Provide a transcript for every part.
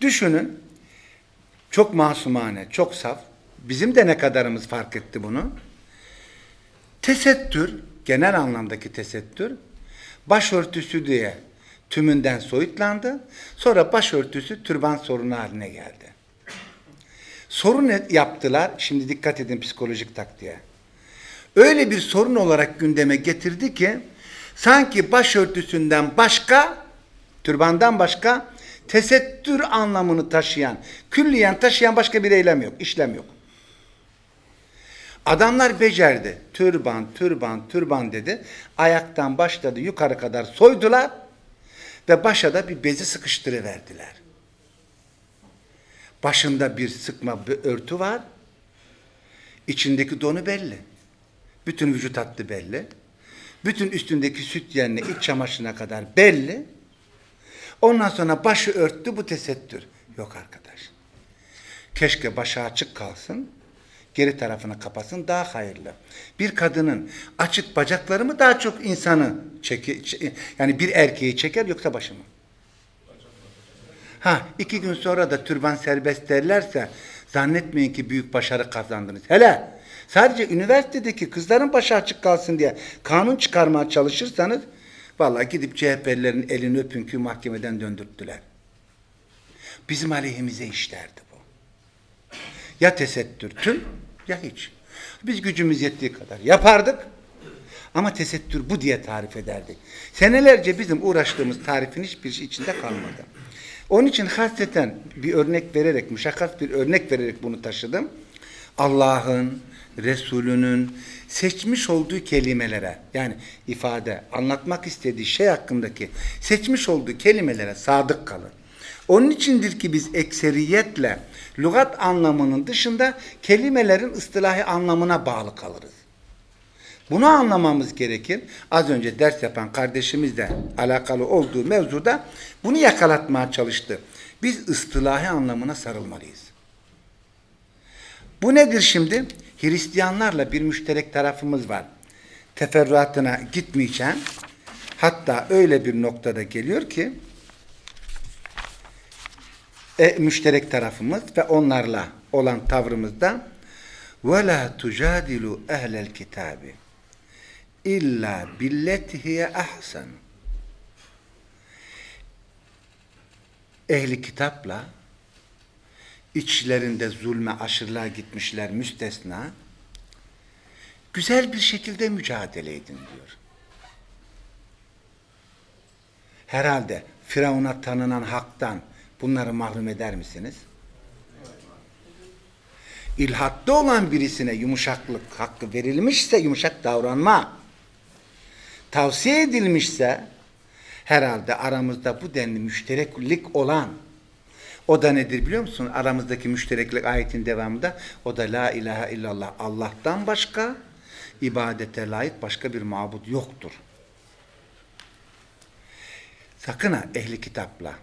Düşünün, çok masumane, çok saf. Bizim de ne kadarımız fark etti bunu. Tesettür, genel anlamdaki tesettür, başörtüsü diye tümünden soyutlandı. Sonra başörtüsü türban sorunu haline geldi. Sorun yaptılar, şimdi dikkat edin psikolojik taktiğe. Öyle bir sorun olarak gündeme getirdi ki, sanki başörtüsünden başka, türbandan başka, tesettür anlamını taşıyan, külliyen taşıyan başka bir eylem yok, işlem yok. Adamlar becerdi. Türban, türban, türban dedi. Ayaktan başladı yukarı kadar soydular ve başa da bir bezi sıkıştırıverdiler. Başında bir sıkma bir örtü var. İçindeki donu belli. Bütün vücut hattı belli. Bütün üstündeki süt yerine iç çamaşırına kadar belli. Ondan sonra başı örttü bu tesettür. Yok arkadaş. Keşke başı açık kalsın geri tarafını kapasın daha hayırlı. Bir kadının açık bacakları mı daha çok insanı çeker, yani bir erkeği çeker yoksa başı mı? Ha iki gün sonra da türban serbest derlerse zannetmeyin ki büyük başarı kazandınız. Hele sadece üniversitedeki kızların başı açık kalsın diye kanun çıkarmaya çalışırsanız vallahi gidip CHP'lilerin elini öpün ki mahkemeden döndürttüler. Bizim aleyhimize işlerdi bu. Ya tesettür tüm ya hiç. Biz gücümüz yettiği kadar yapardık. Ama tesettür bu diye tarif ederdik. Senelerce bizim uğraştığımız tarifin hiçbir şey içinde kalmadı. Onun için hasreten bir örnek vererek, müşakkat bir örnek vererek bunu taşıdım. Allah'ın, Resulünün seçmiş olduğu kelimelere, yani ifade, anlatmak istediği şey hakkındaki seçmiş olduğu kelimelere sadık kalın. Onun içindir ki biz ekseriyetle lügat anlamının dışında kelimelerin ıstilahi anlamına bağlı kalırız. Bunu anlamamız gerekir. Az önce ders yapan kardeşimizle alakalı olduğu mevzuda bunu yakalatmaya çalıştı. Biz ıstilahi anlamına sarılmalıyız. Bu nedir şimdi? Hristiyanlarla bir müşterek tarafımız var. Teferruatına gitmeyeceğim. Hatta öyle bir noktada geliyor ki e, müşterek tarafımız ve onlarla olan tavrımızda وَلَا تُجَادِلُوا اَهْلَ الْكِتَابِ اِلَّا بِالَّتِهِيَ ahsan. Ehli kitapla içlerinde zulme aşırılığa gitmişler müstesna güzel bir şekilde mücadele edin diyor. Herhalde Firavun'a tanınan haktan bunları mahrum eder misiniz? İlhatta olan birisine yumuşaklık hakkı verilmişse yumuşak davranma, tavsiye edilmişse herhalde aramızda bu denli müştereklik olan o da nedir biliyor musun? Aramızdaki müştereklik ayetin devamında o da la ilahe illallah Allah'tan başka ibadete layık başka bir mabut yoktur. Sakın ha ehli kitapla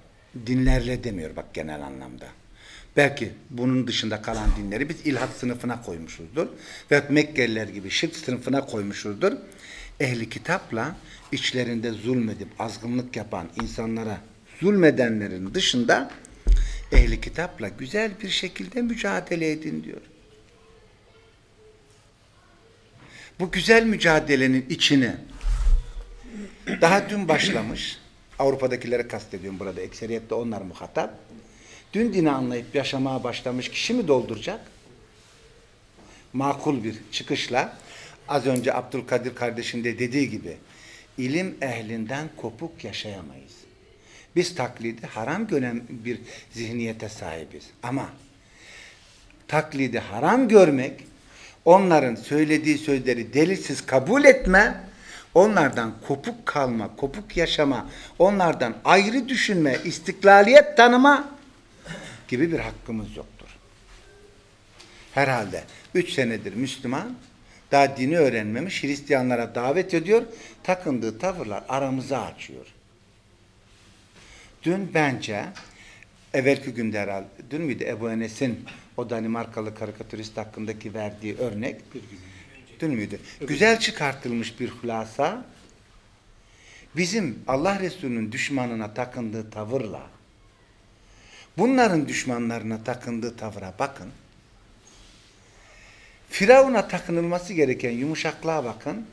dinlerle demiyor bak genel anlamda. Belki bunun dışında kalan dinleri biz ilhat sınıfına koymuşuzdur. Ve Mekkeliler gibi şirk sınıfına koymuşuzdur. Ehli kitapla içlerinde zulmedip azgınlık yapan insanlara zulmedenlerin dışında ehli kitapla güzel bir şekilde mücadele edin diyor. Bu güzel mücadelenin içine daha dün başlamış Avrupa'dakileri kastediyorum burada. Ekseriyette onlar muhatap. Dün dini anlayıp yaşamaya başlamış kişi mi dolduracak? Makul bir çıkışla az önce Abdülkadir kardeşin de dediği gibi ilim ehlinden kopuk yaşayamayız. Biz taklidi haram gören bir zihniyete sahibiz. Ama taklidi haram görmek, onların söylediği sözleri delilsiz kabul etme onlardan kopuk kalma, kopuk yaşama, onlardan ayrı düşünme, istiklaliyet tanıma gibi bir hakkımız yoktur. Herhalde üç senedir Müslüman, daha dini öğrenmemiş, Hristiyanlara davet ediyor, takındığı tavırlar aramızı açıyor. Dün bence, evvelki günde herhalde, dün müydü Ebu Enes'in o Danimarkalı karikatürist hakkındaki verdiği örnek, bir gün Dün müydü? Evet. Güzel çıkartılmış bir hulasa bizim Allah Resulü'nün düşmanına takındığı tavırla Bunların düşmanlarına takındığı tavra bakın. Firavun'a takınılması gereken yumuşaklığa bakın.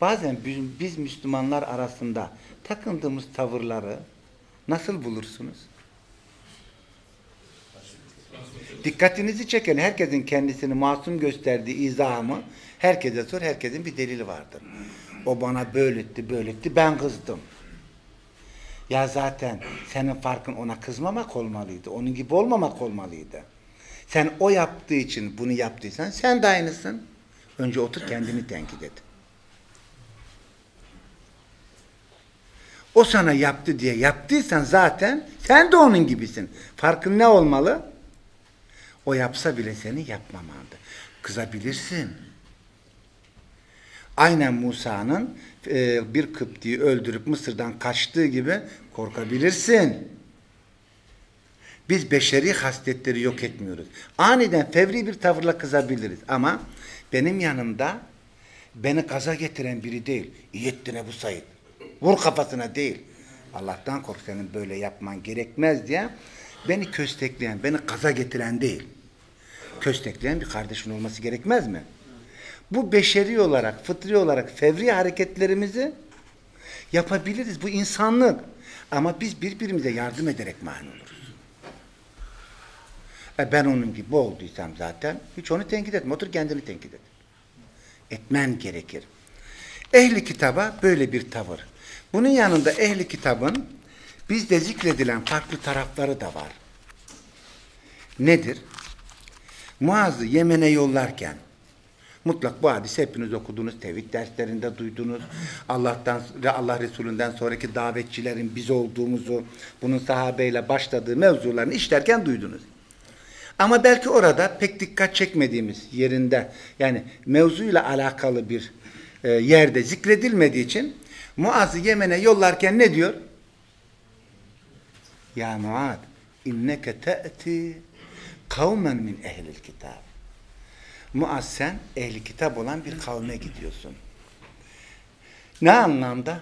Bazen biz, biz Müslümanlar arasında takındığımız tavırları nasıl bulursunuz? Dikkatinizi çeken herkesin kendisini masum gösterdiği izahımı herkese sor, herkesin bir delili vardır. O bana böyle etti, böyle etti, ben kızdım. Ya zaten senin farkın ona kızmamak olmalıydı. Onun gibi olmamak olmalıydı. Sen o yaptığı için bunu yaptıysan sen de aynısın. Önce otur kendini tenkit et. O sana yaptı diye yaptıysan zaten sen de onun gibisin. Farkın ne olmalı? O yapsa bile seni yapmamalı. Kızabilirsin. Aynen Musa'nın e, bir Kıpti'yi öldürüp Mısır'dan kaçtığı gibi korkabilirsin. Biz beşeri hasletleri yok etmiyoruz. Aniden fevri bir tavırla kızabiliriz. Ama benim yanımda beni kaza getiren biri değil. İyi ettin bu Said. Vur kafasına değil. Allah'tan kork senin böyle yapman gerekmez diye beni köstekleyen, beni kaza getiren değil. Köstekleyen bir kardeşin olması gerekmez mi? Bu beşeri olarak, fıtri olarak fevri hareketlerimizi yapabiliriz. Bu insanlık. Ama biz birbirimize yardım ederek mani oluruz. E ben onun gibi olduysam zaten hiç onu tenkit etme. Otur kendini tenkit et. Etmen gerekir. Ehli kitaba böyle bir tavır. Bunun yanında ehli kitabın bizde zikredilen farklı tarafları da var. Nedir? Muaz'ı Yemen'e yollarken mutlak bu hadisi hepiniz okudunuz, tevhid derslerinde duydunuz. Allah'tan Allah Resulü'nden sonraki davetçilerin biz olduğumuzu, bunun sahabeyle başladığı mevzularını işlerken duydunuz. Ama belki orada pek dikkat çekmediğimiz yerinde yani mevzuyla alakalı bir e, yerde zikredilmediği için Muaz'ı Yemen'e yollarken ne diyor? Ya Muad inneke te'ti kavmen min ehlil kitab. Muaz sen ehli kitap olan bir kavme gidiyorsun. Ne anlamda?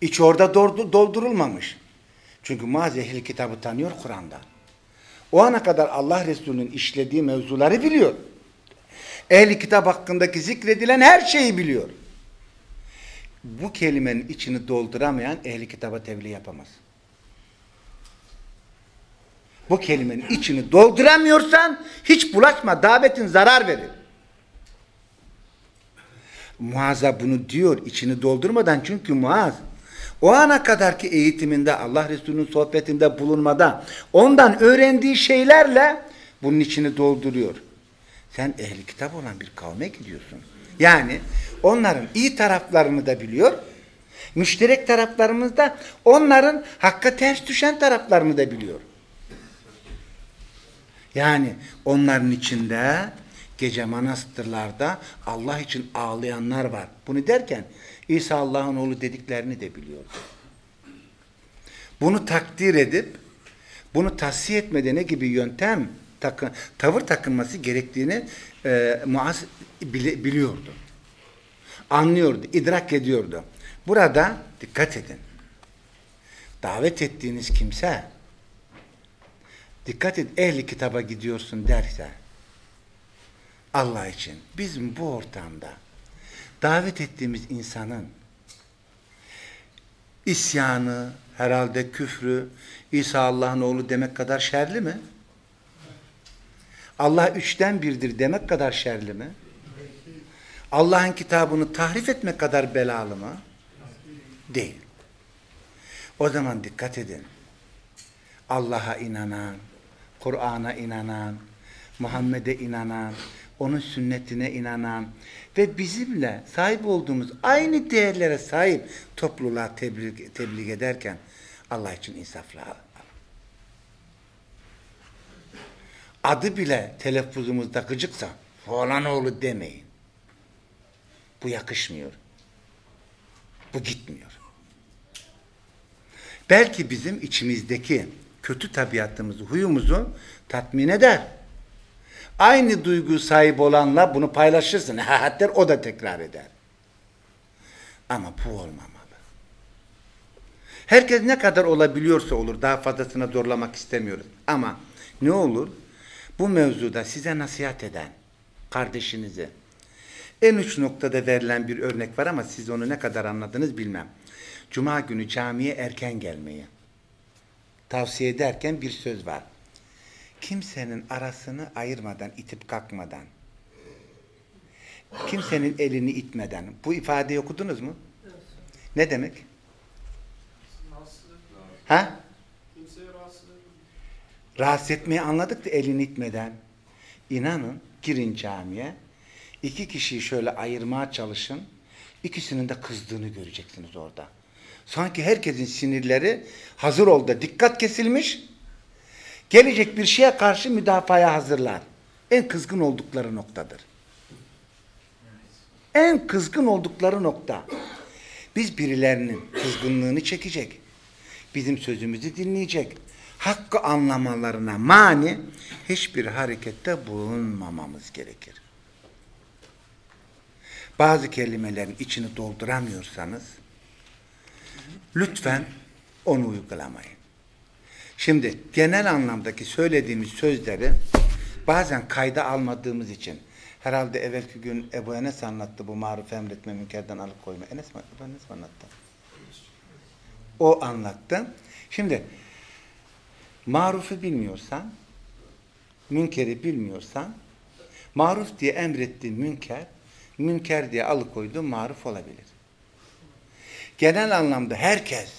İç orada doldurulmamış. Çünkü Muaz ehli kitabı tanıyor Kur'an'da. O ana kadar Allah Resulü'nün işlediği mevzuları biliyor. Ehli kitap hakkındaki zikredilen her şeyi biliyor. Bu kelimenin içini dolduramayan ehli kitaba tebliğ yapamaz. Bu kelimenin içini dolduramıyorsan hiç bulaşma. Davetin zarar verir. Muaz'a bunu diyor içini doldurmadan çünkü Muaz o ana kadarki eğitiminde Allah Resulü'nün sohbetinde bulunmada ondan öğrendiği şeylerle bunun içini dolduruyor. Sen ehli kitap olan bir kavme gidiyorsun. Yani onların iyi taraflarını da biliyor. Müşterek taraflarımızda onların hakka ters düşen taraflarını da biliyor. Yani onların içinde gece manastırlarda Allah için ağlayanlar var. Bunu derken İsa Allah'ın oğlu dediklerini de biliyordu. Bunu takdir edip bunu tahsiye etmede ne gibi yöntem takı, tavır takınması gerektiğini e, Muaz bili, biliyordu. Anlıyordu, idrak ediyordu. Burada dikkat edin. Davet ettiğiniz kimse dikkat et ehli kitaba gidiyorsun derse Allah için bizim bu ortamda davet ettiğimiz insanın isyanı, herhalde küfrü, İsa Allah'ın oğlu demek kadar şerli mi? Allah üçten birdir demek kadar şerli mi? Allah'ın kitabını tahrif etmek kadar belalı mı? Değil. O zaman dikkat edin. Allah'a inanan, Kur'an'a inanan, Muhammed'e inanan, onun sünnetine inanan ve bizimle sahip olduğumuz aynı değerlere sahip topluluğa tebliğ, tebliğ ederken Allah için insafla adı bile telaffuzumuzda gıcıksa falan oğlu demeyin. Bu yakışmıyor. Bu gitmiyor. Belki bizim içimizdeki kötü tabiatımızı, huyumuzu tatmin eder. Aynı duygu sahip olanla bunu paylaşırsın. Ha o da tekrar eder. Ama bu olmamalı. Herkes ne kadar olabiliyorsa olur. Daha fazlasına zorlamak istemiyoruz. Ama ne olur? Bu mevzuda size nasihat eden kardeşinizi en uç noktada verilen bir örnek var ama siz onu ne kadar anladınız bilmem. Cuma günü camiye erken gelmeyi tavsiye ederken bir söz var. Kimsenin arasını ayırmadan, itip kalkmadan, kimsenin elini itmeden. Bu ifadeyi okudunuz mu? Ne demek? Ha? Rahatsız etmeyi anladık da elini itmeden. İnanın girin camiye. iki kişiyi şöyle ayırmaya çalışın. İkisinin de kızdığını göreceksiniz orada. Sanki herkesin sinirleri hazır oldu. Dikkat kesilmiş. Gelecek bir şeye karşı müdafaya hazırlar. En kızgın oldukları noktadır. En kızgın oldukları nokta. Biz birilerinin kızgınlığını çekecek. Bizim sözümüzü dinleyecek. Hakkı anlamalarına mani hiçbir harekette bulunmamamız gerekir. Bazı kelimelerin içini dolduramıyorsanız lütfen onu uygulamayın. Şimdi genel anlamdaki söylediğimiz sözleri bazen kayda almadığımız için herhalde evvelki gün Ebu Enes anlattı bu maruf emretme münkerden alıkoyma. Enes mi, Ebu Enes mi anlattı? O anlattı. Şimdi marufu bilmiyorsan, münkeri bilmiyorsan, maruf diye emrettiğin münker, münker diye alıkoyduğun maruf olabilir. Genel anlamda herkes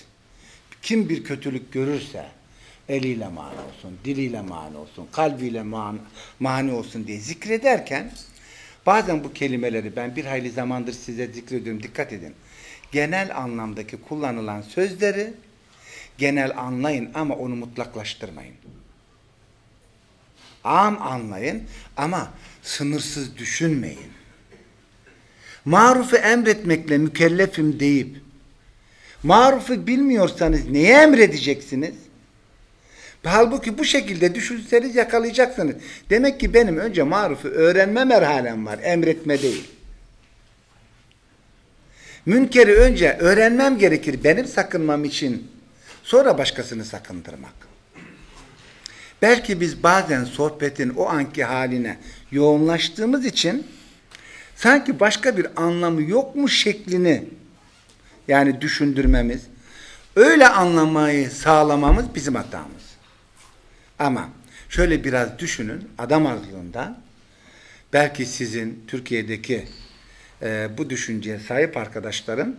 kim bir kötülük görürse eliyle mani olsun, diliyle mani olsun, kalbiyle mani, mani olsun diye zikrederken bazen bu kelimeleri ben bir hayli zamandır size zikrediyorum dikkat edin. Genel anlamdaki kullanılan sözleri genel anlayın ama onu mutlaklaştırmayın. Am anlayın ama sınırsız düşünmeyin. Marufu emretmekle mükellefim deyip marufu bilmiyorsanız neye emredeceksiniz? Halbuki bu şekilde düşünseniz yakalayacaksınız. Demek ki benim önce marufu öğrenme merhalem var, emretme değil. Münkeri önce öğrenmem gerekir benim sakınmam için. Sonra başkasını sakındırmak. Belki biz bazen sohbetin o anki haline yoğunlaştığımız için sanki başka bir anlamı yokmuş şeklini yani düşündürmemiz, öyle anlamayı sağlamamız bizim hatamız. Ama şöyle biraz düşünün adam azlığından belki sizin Türkiye'deki e, bu düşünceye sahip arkadaşların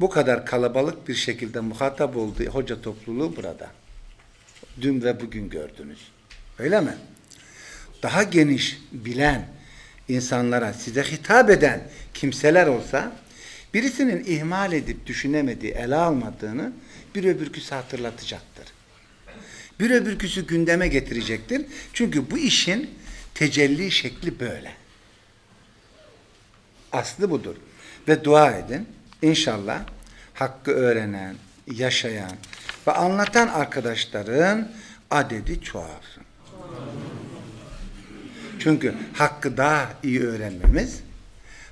bu kadar kalabalık bir şekilde muhatap olduğu hoca topluluğu burada. Dün ve bugün gördünüz. Öyle mi? Daha geniş bilen insanlara size hitap eden kimseler olsa birisinin ihmal edip düşünemediği, ele almadığını bir öbürküsü hatırlatacaktır. Bir öbürküsü gündeme getirecektir. Çünkü bu işin tecelli şekli böyle. Aslı budur. Ve dua edin. İnşallah hakkı öğrenen, yaşayan ve anlatan arkadaşların adedi çoğalsın. Çünkü hakkı daha iyi öğrenmemiz,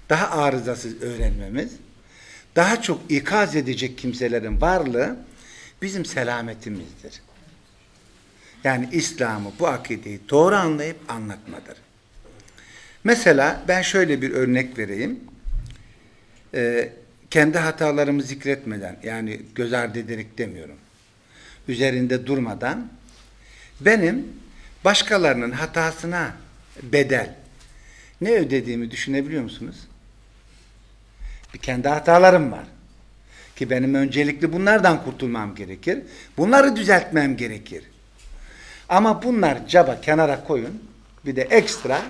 daha arızasız öğrenmemiz, daha çok ikaz edecek kimselerin varlığı bizim selametimizdir. Yani İslam'ı, bu akideyi doğru anlayıp anlatmadır. Mesela ben şöyle bir örnek vereyim. Ee, kendi hatalarımı zikretmeden, yani göz ardı ederek demiyorum. Üzerinde durmadan, benim başkalarının hatasına bedel ne ödediğimi düşünebiliyor musunuz? Bir kendi hatalarım var. Ki benim öncelikli bunlardan kurtulmam gerekir. Bunları düzeltmem gerekir. Ama bunlar caba kenara koyun. Bir de ekstra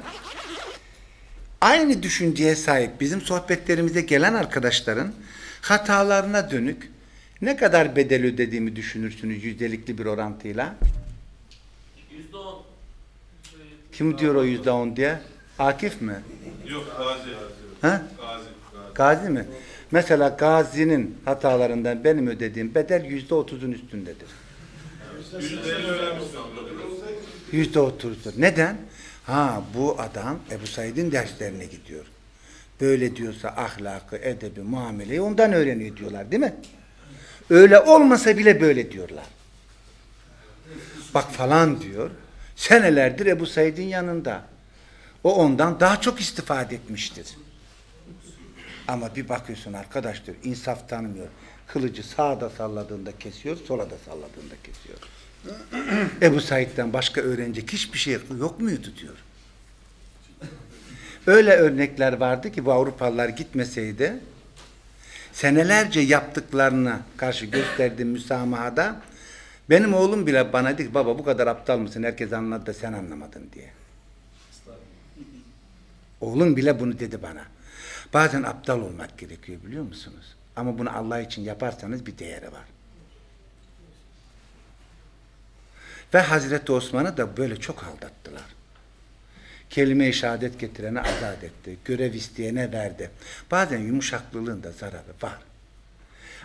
aynı düşünceye sahip bizim sohbetlerimize gelen arkadaşların hatalarına dönük ne kadar bedel ödediğimi düşünürsünüz yüzdelikli bir orantıyla. Yüzde on. Kim diyor o yüzde on diye? Akif mi? Yok Gazi. Ha? Gazi. Gazi. Gazi mi? Mesela Gazi'nin hatalarından benim ödediğim bedel yüzde otuzun üstündedir. Yüzde otuzdur. Neden? Ha bu adam Ebu Said'in derslerine gidiyor. Böyle diyorsa ahlakı, edebi, muameleyi ondan öğreniyor diyorlar değil mi? Öyle olmasa bile böyle diyorlar. Bak falan diyor. Senelerdir Ebu Said'in yanında. O ondan daha çok istifade etmiştir. Ama bir bakıyorsun arkadaş insaf tanımıyor. Kılıcı sağda salladığında kesiyor, sola da salladığında kesiyor. Ebu Said'den başka öğrenecek hiçbir şey yok muydu diyor. Öyle örnekler vardı ki bu Avrupalılar gitmeseydi senelerce yaptıklarına karşı gösterdiğim müsamahada benim oğlum bile bana dedi baba bu kadar aptal mısın herkes anladı da sen anlamadın diye. Oğlum bile bunu dedi bana. Bazen aptal olmak gerekiyor biliyor musunuz? Ama bunu Allah için yaparsanız bir değeri var. Ve Hazreti Osman'ı da böyle çok aldattılar. Kelime-i şehadet getirene azat etti. Görev isteyene verdi. Bazen yumuşaklılığın da zararı var.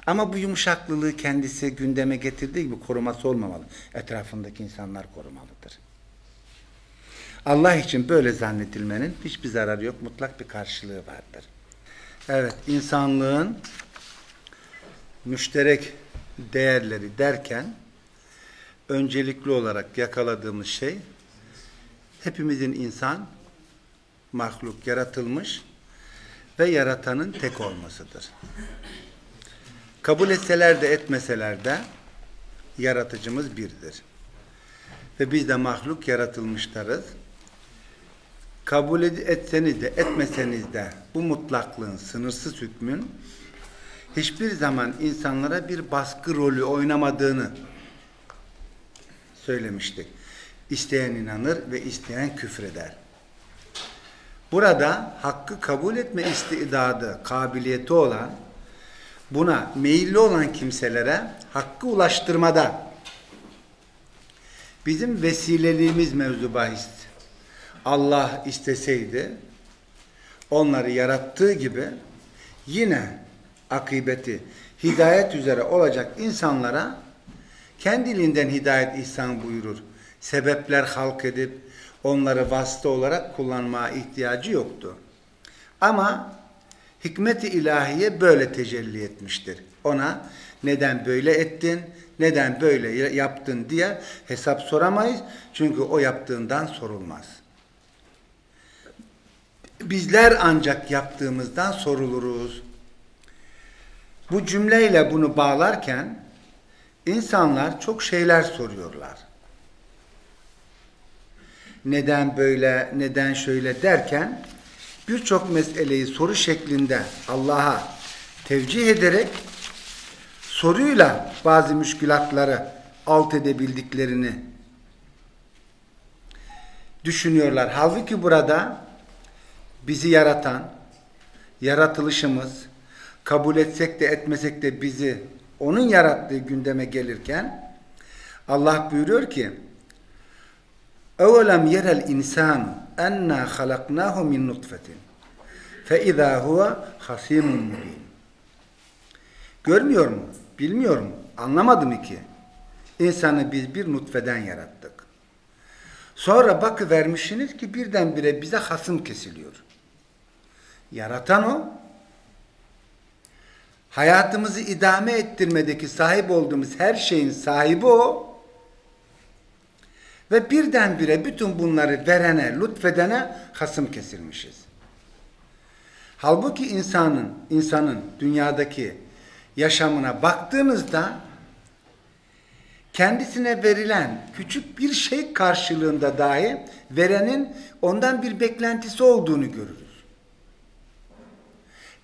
Ama bu yumuşaklılığı kendisi gündeme getirdiği gibi koruması olmamalı. Etrafındaki insanlar korumalıdır. Allah için böyle zannedilmenin hiçbir zararı yok. Mutlak bir karşılığı vardır. Evet, insanlığın müşterek değerleri derken öncelikli olarak yakaladığımız şey hepimizin insan mahluk yaratılmış ve yaratanın tek olmasıdır. Kabul etseler de etmeseler de yaratıcımız birdir. Ve biz de mahluk yaratılmışlarız. Kabul etseniz de etmeseniz de bu mutlaklığın, sınırsız hükmün hiçbir zaman insanlara bir baskı rolü oynamadığını söylemiştik. İsteyen inanır ve isteyen küfreder. Burada hakkı kabul etme istidadı, kabiliyeti olan, buna meyilli olan kimselere hakkı ulaştırmada bizim vesileliğimiz mevzu bahis. Allah isteseydi onları yarattığı gibi yine akıbeti hidayet üzere olacak insanlara kendiliğinden hidayet ihsan buyurur. Sebepler halk edip onları vasıta olarak kullanmaya ihtiyacı yoktu. Ama hikmet-i ilahiye böyle tecelli etmiştir. Ona neden böyle ettin, neden böyle yaptın diye hesap soramayız. Çünkü o yaptığından sorulmaz. Bizler ancak yaptığımızdan soruluruz. Bu cümleyle bunu bağlarken insanlar çok şeyler soruyorlar. Neden böyle, neden şöyle derken birçok meseleyi soru şeklinde Allah'a tevcih ederek soruyla bazı müşkülatları alt edebildiklerini düşünüyorlar. Halbuki burada bizi yaratan, yaratılışımız, kabul etsek de etmesek de bizi onun yarattığı gündeme gelirken Allah buyuruyor ki اَوَلَمْ يَرَ الْاِنْسَانُ اَنَّا خَلَقْنَاهُ مِنْ نُطْفَةٍ فَاِذَا هُوَ خَصِيمٌ مُبِينٌ Görmüyor mu? Bilmiyor mu? Anlamadı mı ki? İnsanı biz bir nutfeden yarattık. Sonra bakıvermişsiniz ki birdenbire bize hasım kesiliyor. Yaratan o. Hayatımızı idame ettirmedeki sahip olduğumuz her şeyin sahibi o. Ve birdenbire bütün bunları verene, lütfedene hasım kesilmişiz. Halbuki insanın, insanın dünyadaki yaşamına baktığınızda kendisine verilen küçük bir şey karşılığında dahi verenin ondan bir beklentisi olduğunu görürüz.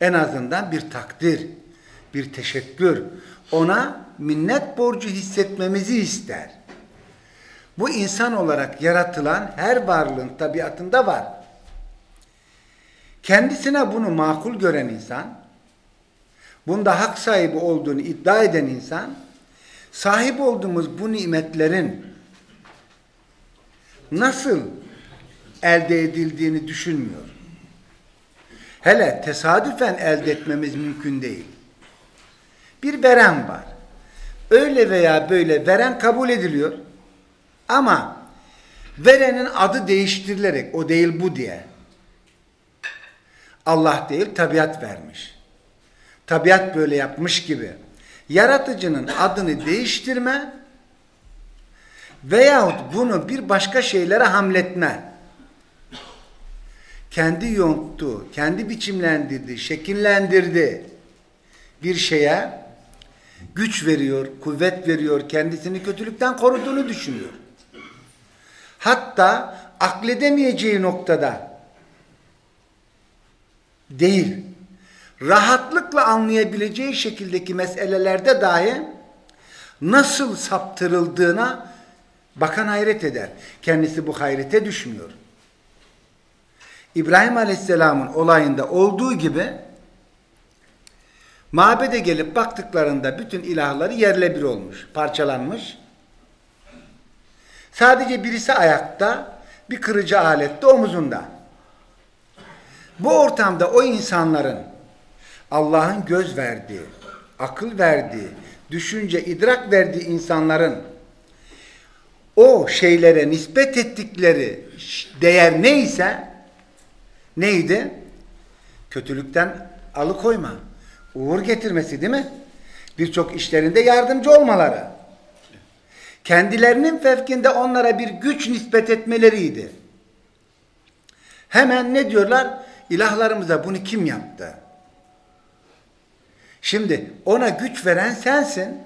En azından bir takdir, bir teşekkür, ona minnet borcu hissetmemizi ister. Bu insan olarak yaratılan her varlığın tabiatında var. Kendisine bunu makul gören insan, bunda hak sahibi olduğunu iddia eden insan, sahip olduğumuz bu nimetlerin nasıl elde edildiğini düşünmüyor. Hele tesadüfen elde etmemiz mümkün değil. Bir veren var. Öyle veya böyle veren kabul ediliyor. Ama verenin adı değiştirilerek o değil bu diye. Allah değil tabiat vermiş. Tabiat böyle yapmış gibi. yaratıcının adını değiştirme veyahut bunu bir başka şeylere hamletme. Kendi yonttu, kendi biçimlendirdi, şekillendirdi bir şeye güç veriyor, kuvvet veriyor, kendisini kötülükten koruduğunu düşünüyor. Hatta akledemeyeceği noktada değil, rahatlıkla anlayabileceği şekildeki meselelerde dahi nasıl saptırıldığına bakan hayret eder. Kendisi bu hayrete düşmüyor. İbrahim Aleyhisselam'ın olayında olduğu gibi mabede gelip baktıklarında bütün ilahları yerle bir olmuş, parçalanmış. Sadece birisi ayakta, bir kırıcı alette omuzunda. Bu ortamda o insanların Allah'ın göz verdiği, akıl verdiği, düşünce, idrak verdiği insanların o şeylere nispet ettikleri değer neyse neydi? Kötülükten alıkoyma. Uğur getirmesi değil mi? Birçok işlerinde yardımcı olmaları. Kendilerinin fevkinde onlara bir güç nispet etmeleriydi. Hemen ne diyorlar? İlahlarımıza bunu kim yaptı? Şimdi ona güç veren sensin.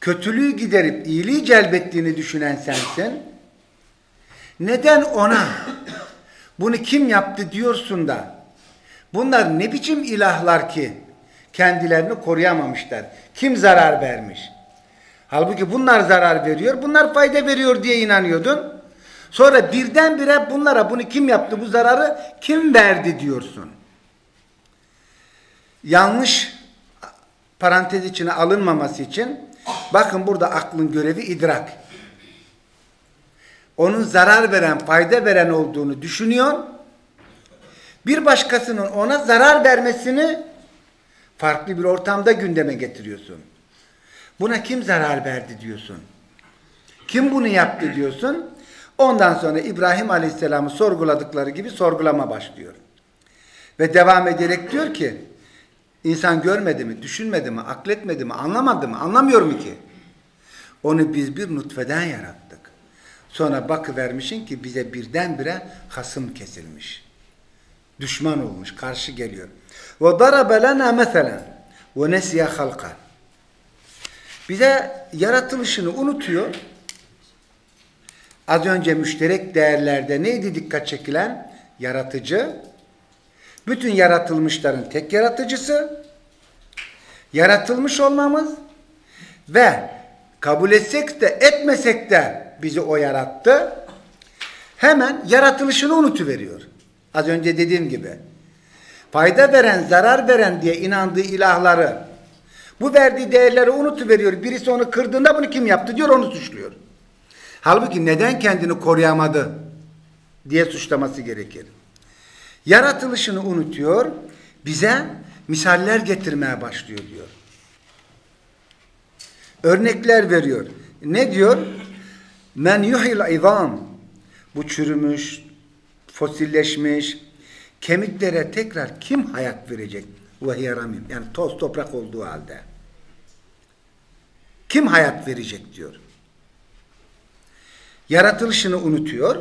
Kötülüğü giderip iyiliği celbettiğini düşünen sensin. Neden ona bunu kim yaptı diyorsun da bunlar ne biçim ilahlar ki kendilerini koruyamamışlar. Kim zarar vermiş? Halbuki bunlar zarar veriyor, bunlar fayda veriyor diye inanıyordun. Sonra birdenbire bunlara bunu kim yaptı, bu zararı kim verdi diyorsun. Yanlış parantez içine alınmaması için bakın burada aklın görevi idrak. Onun zarar veren, fayda veren olduğunu düşünüyor. Bir başkasının ona zarar vermesini farklı bir ortamda gündeme getiriyorsun. Buna kim zarar verdi diyorsun. Kim bunu yaptı diyorsun. Ondan sonra İbrahim Aleyhisselam'ı sorguladıkları gibi sorgulama başlıyor. Ve devam ederek diyor ki insan görmedi mi, düşünmedi mi, akletmedi mi, anlamadı mı, anlamıyor mu ki? Onu biz bir nutfeden yarattık. Sonra bakıvermişin ki bize birdenbire hasım kesilmiş. Düşman olmuş, karşı geliyor. Ve darabe lena meselen ve nesiye halka. Bize yaratılışını unutuyor. Az önce müşterek değerlerde neydi dikkat çekilen? Yaratıcı. Bütün yaratılmışların tek yaratıcısı. Yaratılmış olmamız ve kabul etsek de etmesek de bizi o yarattı. Hemen yaratılışını unutuveriyor. Az önce dediğim gibi. Fayda veren, zarar veren diye inandığı ilahları bu verdiği değerleri unutuveriyor. Birisi onu kırdığında bunu kim yaptı diyor onu suçluyor. Halbuki neden kendini koruyamadı diye suçlaması gerekir. Yaratılışını unutuyor, bize misaller getirmeye başlıyor diyor. Örnekler veriyor. Ne diyor? Men yuhil izam. Bu çürümüş, fosilleşmiş kemiklere tekrar kim hayat verecek? Ve yaramim. Yani toz toprak olduğu halde. Kim hayat verecek diyor. Yaratılışını unutuyor.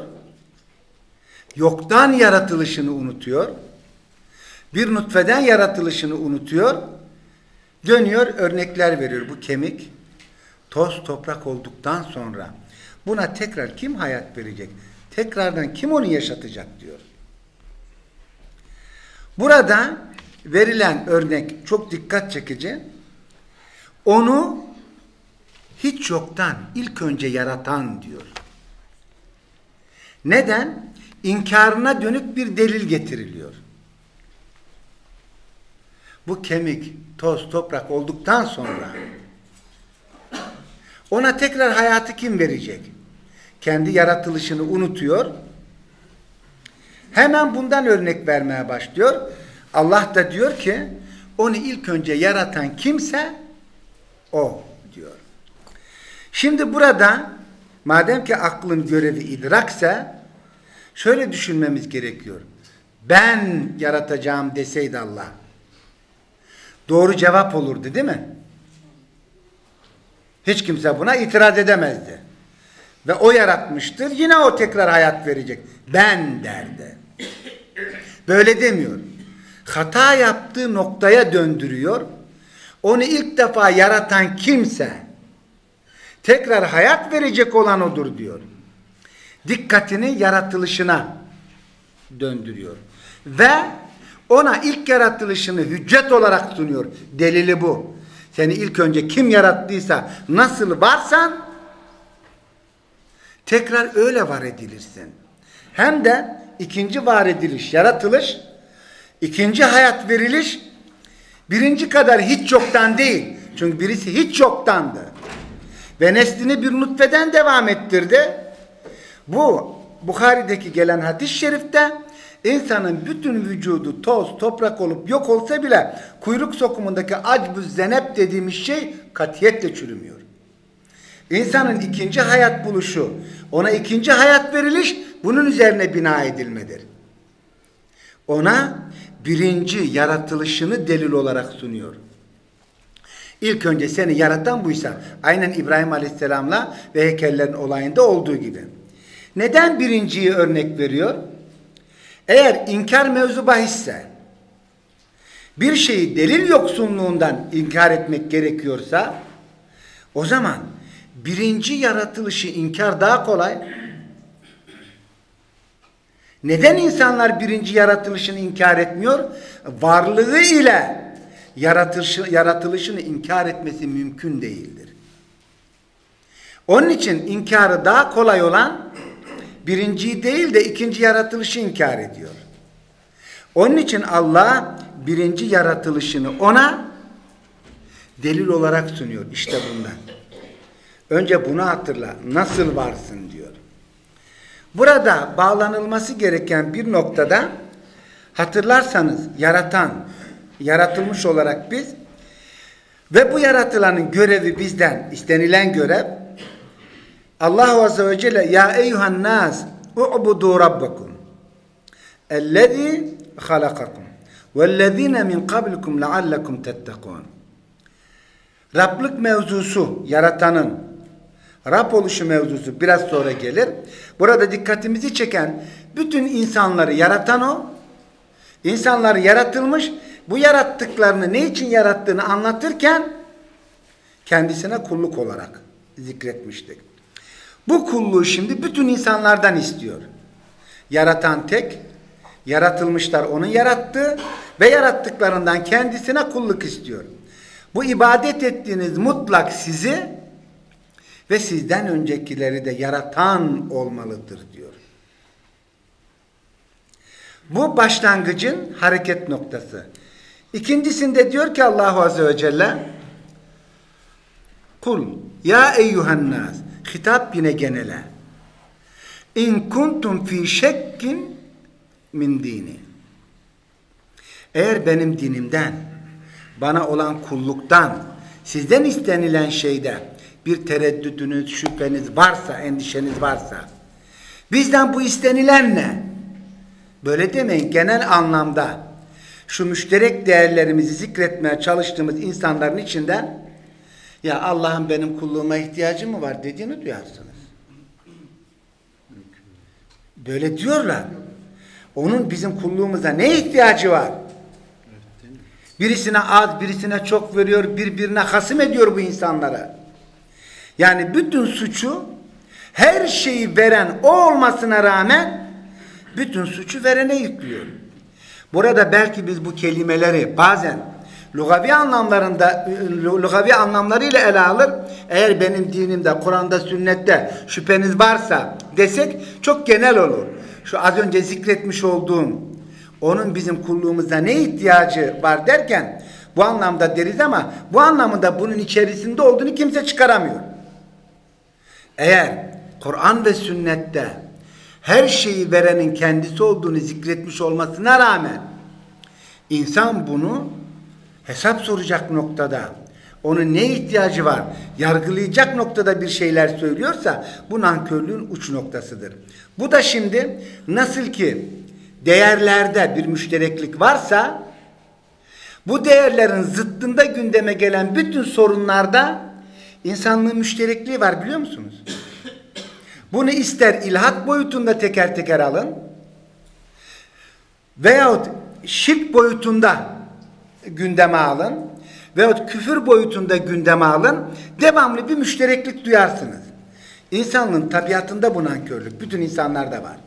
Yoktan yaratılışını unutuyor. Bir nutfeden yaratılışını unutuyor. Dönüyor örnekler veriyor. Bu kemik toz toprak olduktan sonra buna tekrar kim hayat verecek? Tekrardan kim onu yaşatacak diyor. Burada verilen örnek çok dikkat çekici. Onu hiç yoktan ilk önce yaratan diyor. Neden? İnkarına dönük bir delil getiriliyor. Bu kemik, toz, toprak olduktan sonra ona tekrar hayatı kim verecek? Kendi yaratılışını unutuyor. Hemen bundan örnek vermeye başlıyor. Allah da diyor ki onu ilk önce yaratan kimse o diyor. Şimdi burada madem ki aklın görevi idrakse şöyle düşünmemiz gerekiyor. Ben yaratacağım deseydi Allah. doğru cevap olurdu değil mi? Hiç kimse buna itiraz edemezdi. Ve o yaratmıştır. Yine o tekrar hayat verecek. Ben derdi. Böyle demiyor. Hata yaptığı noktaya döndürüyor. Onu ilk defa yaratan kimse tekrar hayat verecek olan odur diyor. Dikkatini yaratılışına döndürüyor. Ve ona ilk yaratılışını hüccet olarak sunuyor. Delili bu. Seni ilk önce kim yarattıysa nasıl varsan tekrar öyle var edilirsin. Hem de ikinci var ediliş, yaratılış, ikinci hayat veriliş birinci kadar hiç yoktan değil. Çünkü birisi hiç yoktandı. Ve neslini bir nutfeden devam ettirdi. Bu Bukhari'deki gelen hadis-i şerifte insanın bütün vücudu toz, toprak olup yok olsa bile kuyruk sokumundaki acbüz zenep dediğimiz şey katiyetle çürümüyor. İnsanın ikinci hayat buluşu, ona ikinci hayat veriliş bunun üzerine bina edilmedir. Ona birinci yaratılışını delil olarak sunuyor. İlk önce seni yaratan buysa, aynen İbrahim Aleyhisselam'la ve heykellerin olayında olduğu gibi. Neden birinciyi örnek veriyor? Eğer inkar mevzu bahisse, bir şeyi delil yoksunluğundan inkar etmek gerekiyorsa, o zaman birinci yaratılışı inkar daha kolay. Neden insanlar birinci yaratılışını inkar etmiyor? Varlığı ile yaratılışı, yaratılışını inkar etmesi mümkün değildir. Onun için inkarı daha kolay olan birinciyi değil de ikinci yaratılışı inkar ediyor. Onun için Allah birinci yaratılışını ona delil olarak sunuyor. İşte bundan. Önce bunu hatırla. Nasıl varsın diyor. Burada bağlanılması gereken bir noktada hatırlarsanız yaratan, yaratılmış olarak biz ve bu yaratılanın görevi bizden istenilen görev Allah Azze ve Celle ya eyyuhan nas u'budu rabbakum ellezî halakakum vellezîne min kablikum leallekum tettekûn Rablık mevzusu yaratanın Rab oluşu mevzusu biraz sonra gelir. Burada dikkatimizi çeken bütün insanları yaratan o. İnsanlar yaratılmış. Bu yarattıklarını ne için yarattığını anlatırken kendisine kulluk olarak zikretmiştik. Bu kulluğu şimdi bütün insanlardan istiyor. Yaratan tek, yaratılmışlar onun yarattığı ve yarattıklarından kendisine kulluk istiyor. Bu ibadet ettiğiniz mutlak sizi ve sizden öncekileri de yaratan olmalıdır diyor. Bu başlangıcın hareket noktası. İkincisinde diyor ki Allahu Azze ve Celle Kul ya eyyuhan nas hitap yine genele in kuntum fi şekkin min dini eğer benim dinimden bana olan kulluktan sizden istenilen şeyde bir tereddüdünüz, şüpheniz varsa, endişeniz varsa bizden bu istenilen ne? Böyle demeyin. Genel anlamda şu müşterek değerlerimizi zikretmeye çalıştığımız insanların içinden ya Allah'ın benim kulluğuma ihtiyacı mı var dediğini duyarsınız. Böyle diyorlar. Onun bizim kulluğumuza ne ihtiyacı var? Birisine az, birisine çok veriyor, birbirine hasım ediyor bu insanlara. Yani bütün suçu her şeyi veren o olmasına rağmen bütün suçu verene yüklüyor. Burada belki biz bu kelimeleri bazen lugavi anlamlarında lugavi anlamlarıyla ele alır. Eğer benim dinimde, Kur'an'da, sünnette şüpheniz varsa desek çok genel olur. Şu az önce zikretmiş olduğum onun bizim kulluğumuzda ne ihtiyacı var derken bu anlamda deriz ama bu anlamında bunun içerisinde olduğunu kimse çıkaramıyor. Eğer Kur'an ve sünnette her şeyi verenin kendisi olduğunu zikretmiş olmasına rağmen insan bunu hesap soracak noktada onun ne ihtiyacı var yargılayacak noktada bir şeyler söylüyorsa bu nankörlüğün uç noktasıdır. Bu da şimdi nasıl ki değerlerde bir müştereklik varsa Bu değerlerin zıttında gündeme gelen bütün sorunlarda insanlığın müşterekliği var biliyor musunuz? Bunu ister ilhat boyutunda teker teker alın veyahut şirk boyutunda gündeme alın veyahut küfür boyutunda gündeme alın devamlı bir müştereklik duyarsınız. İnsanlığın tabiatında bu nankörlük bütün insanlarda var.